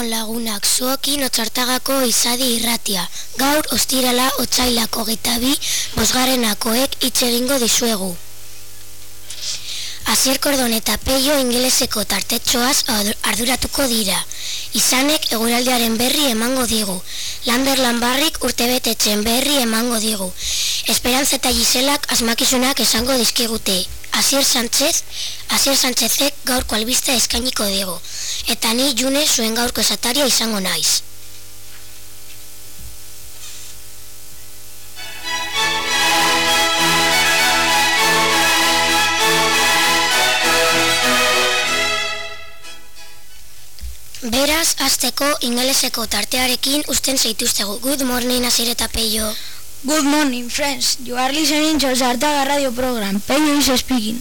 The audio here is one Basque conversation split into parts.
Egunon lagunak, zuokin otzartagako izadi irratia. Gaur ostirala otzailako gitabi, bosgarenakoek itxegingo dizuegu. Azier kordon eta peio ingeleseko tartetxoaz arduratuko dira. Izanek eguraldiaren berri emango digu. Lander Lanbarrik urtebetetzen berri emango digu. Esperantza eta Giselak asmakizunak esango dizkigute. Asier Sánchez, Asier Sánchezek gaurko albiste eskainiko digu. Eta ni june zuen gaurko esataria izango naiz. Beraz, azteko ingeleseko tartearekin usten zeituztegu. Good morning, Asier eta Peio. Good morning, friends. You are listening to Zartaga radio program. Peño is speaking.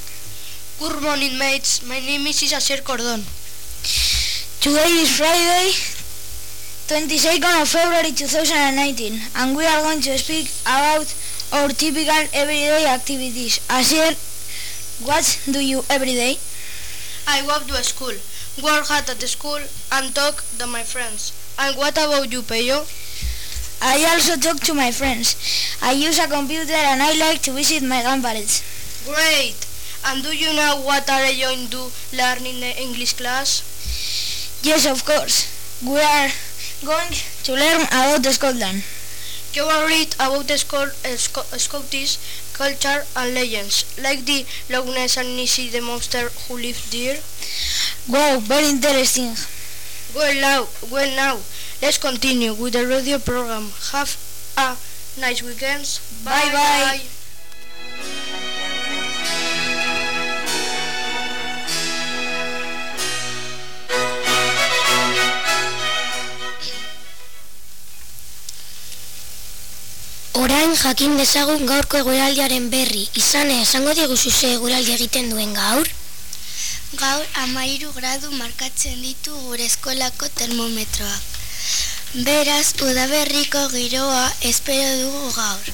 Good morning, mates. My name is Isaser Cordon. Today is Friday, 22nd of February 2019, and we are going to speak about our typical everyday activities. Asier, what do you every day? I go to school, work hard at school, and talk to my friends. And what about you, Peyo? I also talk to my friends. I use a computer and I like to visit my grandparents. Great! And do you know what are you going to learn in the English class? Yes, of course. We are going to learn about Scotland. You will read about the uh, Sc Scottish culture and legends, like the Loch Ness and Nissi the monster who lives there. Wow, very interesting. Well now, well now, let's continue with the radio program. Have a nice weekend. Bye bye. Orain jakin dezagun gaurko eguraldiaren berri. Izane, esango diguzu ze eguraldi egiten duen gaur? Gaur amairu gradu markatzen ditu gure eskolako termometroak. Beraz, udaberriko giroa espero dugu gaur.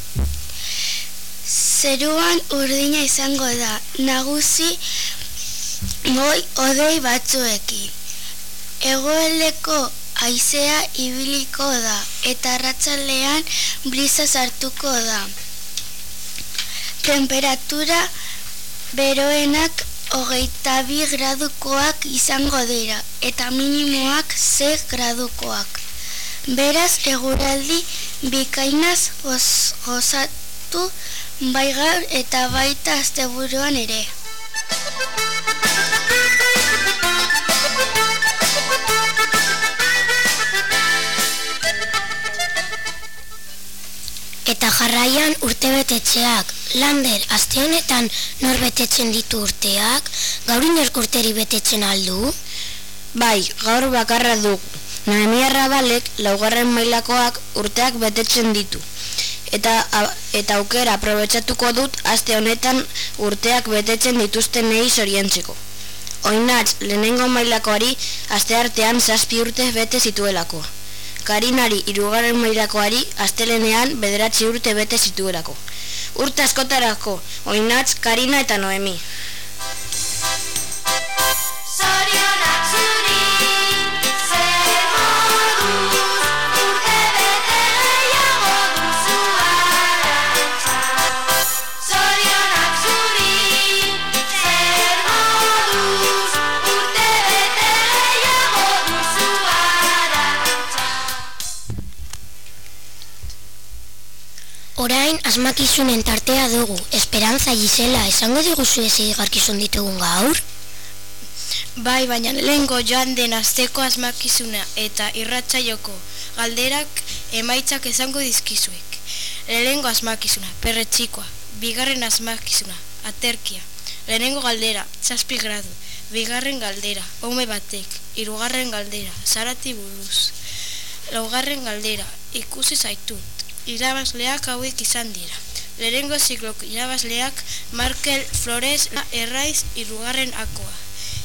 Zeruan urdina izango da, nagusi goi odei batzuekin. Egoeleko aizea ibiliko da, eta ratzalean bliza sartuko da. Temperatura beroenak hogeita bi gradukoak izango dira, eta minimoak ze gradukoak. Beraz, eguraldi bikainaz goz, gozatu bai gaur eta baita asteburuan ere. Eta jarraian urtebetetxeak, lander, aste honetan norbetetzen ditu urteak, gaur inork urteri betetzen aldu? Bai, gaur bakarra du. Noemia Rabalek laugarren mailakoak urteak betetzen ditu. Eta, a, eta aukera aprobetsatuko dut aste honetan urteak betetzen dituzten nehi zorientzeko. Oinatz, lehenengo mailakoari aste artean zazpi urte bete zituelako. Karinari irugarren mailakoari astelenean bederatzi urte bete zituelako. Urte askotarako, oinatz, Karina eta Noemi. Orain asmakizunen tartea dugu, Esperantza Gisela, esango diguzu ez igarkizun ditugun gaur? Bai, baina lehengo joan den azteko asmakizuna eta irratzaioko galderak emaitzak esango dizkizuek. Lehengo asmakizuna, perretxikoa, bigarren asmakizuna, aterkia. Lehenengo galdera, zazpi gradu, bigarren galdera, home batek, hirugarren galdera, zarati buruz. Laugarren galdera, ikusi zaitut, irabazleak hauek izan dira. Lehenengo ziklok irabazleak Markel Flores Erraiz irugarren akoa.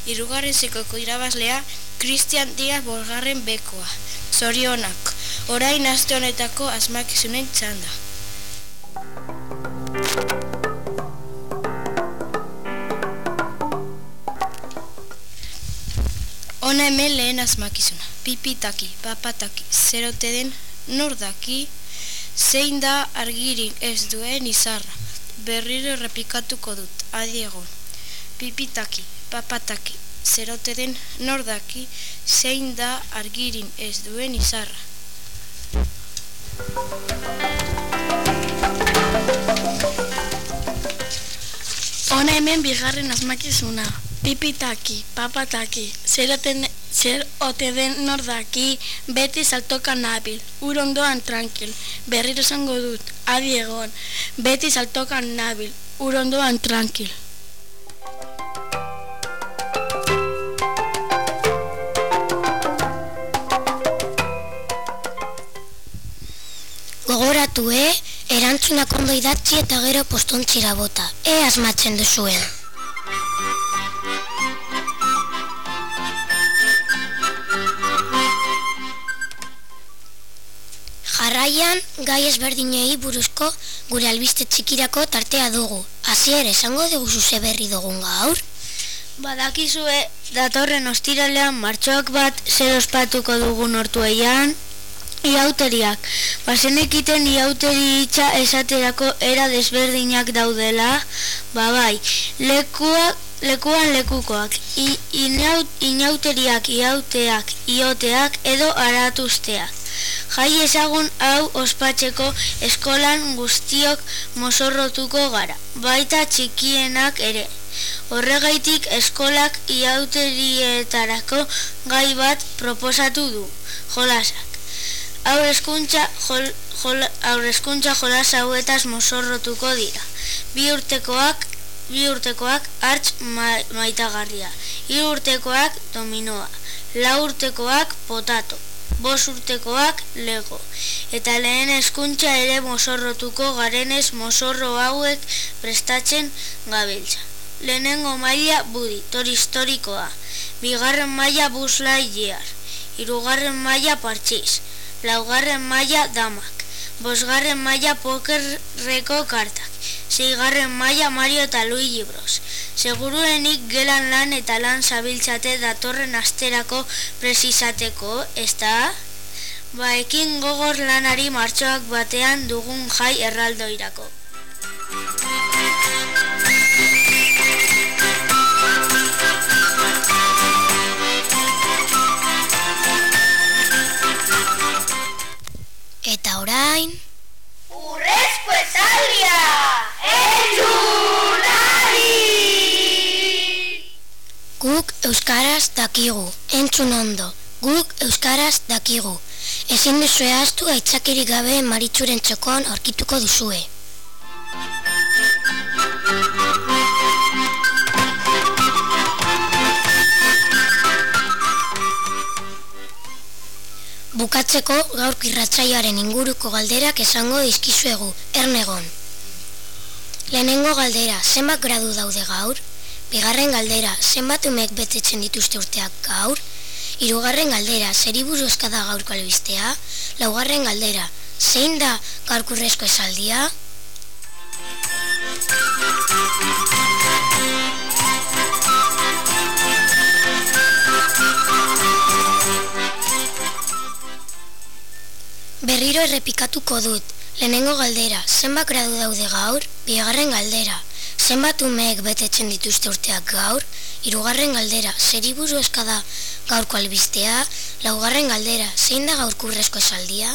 Irugarren zikloko irabazlea Christian Diaz bolgarren bekoa. Zorionak, orain aste honetako asmakizunen txanda. Ona hemen lehen asmakizuna. pipitaki, papataki, zerote den nor daki, zein da argirik ez duen izarra. Berriro errepikatuko dut, adi egon. Pipitaki, papataki, zerote den nor daki, zein da argirin ez duen izarra. Hona hemen bigarren asmakizuna. Pipitaki, papataki, zeroten zer ote den nordaki, beti saltoka nabil, ur ondoan tranquil, berriro esango dut, adi egon, beti saltoka nabil, ur ondoan tranquil. Gogoratu, eh? Erantzunak ondo idatzi eta gero postontzira bota. E asmatzen duzuen. Jarraian, gai ezberdinei buruzko gure albiste txikirako tartea dugu. Hasier esango dugu zuze berri dugun gaur? Badakizue datorren ostiralean martxoak bat zer ospatuko dugun ortueian Iauteriak, bazenekiten iauteri hitza esaterako era desberdinak daudela, babai, lekuak, lekuan lekukoak, I, inaut, inauteriak, iauteak, ioteak edo aratuzteak. Jai ezagun hau ospatzeko eskolan guztiok mozorrotuko gara, baita txikienak ere. Horregaitik eskolak iauterietarako gai bat proposatu du, jolasak. Aurrezkuntza jol, jol, aurrezkuntza jolas hauetaz mozorrotuko dira. Bi urtekoak bi urtekoak hartz ma, maitagarria. Hiru urtekoak dominoa. Lau urtekoak potato. Bos urtekoak lego. Eta lehen hezkuntza ere mozorrotuko garenez mozorro hauek prestatzen gabiltza. Lehenengo maila budi, tor historikoa. Bigarren maila buslai jiar. Hirugarren maila partxiz laugarren maila damak, bosgarren maila pokerreko kartak, zeigarren maila Mario eta Luigi Bros. Seguruenik gelan lan eta lan zabiltzate datorren asterako presizateko, ez da? Ba, ekin gogor lanari martxoak batean dugun jai erraldoirako. Eta orain... dakigu, entzun ondo. Guk euskaraz dakigu. Ezin duzue astu aitzakirik gabe maritzuren txokon aurkituko duzue. Bukatzeko gaur irratsaioaren inguruko galderak esango dizkizuegu, ernegon. Lehenengo galdera, zenbat gradu daude gaur? Bigarren galdera, zenbat umek betetzen dituzte urteak gaur? Hirugarren galdera, zeri buruzka da gaurko albistea? Laugarren galdera, zein da gaurkurrezko esaldia? Berriro errepikatuko dut. Lehenengo galdera, zenbat gradu daude gaur? Bigarren galdera, zenbat umeek betetzen dituzte urteak gaur? Hirugarren galdera, zeri buru da gaurko albistea? Laugarren galdera, zein da gaurkurrezko esaldia?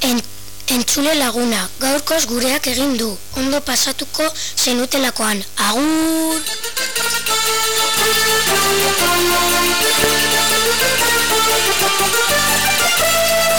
En, entzule laguna, gaurkoz gureak egin du, ondo pasatuko zenutelakoan. Agur! I'm gonna go get some more.